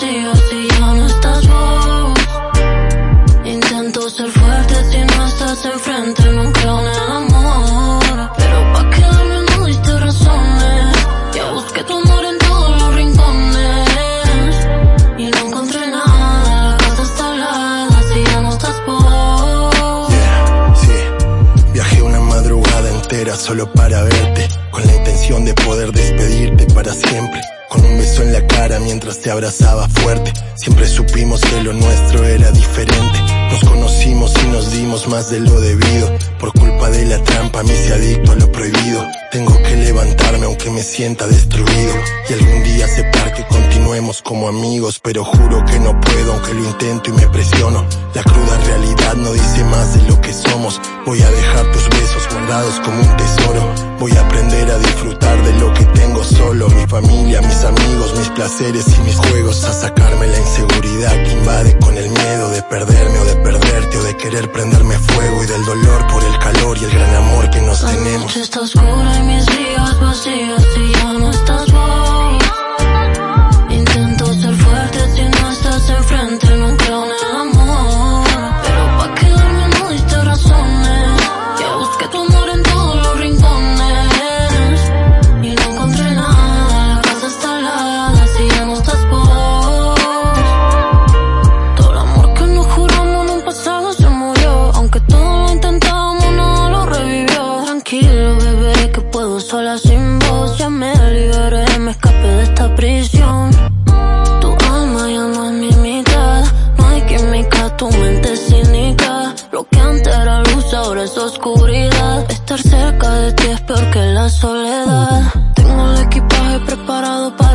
vacío si ya no estás vos. Intento ser fuerte si no estás enfrente, me creo en el amor. Pero pa' quedarme no diste razones. Ya busqué tu amor en todos los rincones. Y no encontré nada, la casa está helada si ya no estás vos. Yeah, sí, viajé una madrugada entera solo para verte mientras te abrazaba fuerte. Siempre supimos que lo nuestro era diferente. Nos conocimos y nos dimos más de lo debido. Por culpa de la trampa me hice adicto a lo prohibido. Tengo que levantarme aunque me sienta destruido. Y algún día aceptar que continuemos como amigos. Pero juro que no puedo aunque lo intento y me presiono. La cruda realidad no dice más de lo que somos. Voy a dejar tus besos guardados como un tesoro. Voy a aprender a disfrutar placeres y mis juegos. A sacarme la inseguridad que invade con el miedo de perderme o de perderte o de querer prenderme fuego y del dolor por el calor y el gran amor que nos la tenemos. Noche está oscura y mis días vacíos y ya no estás oscuridad. Estar cerca de ti es peor que la soledad. Tengo el equipaje preparado para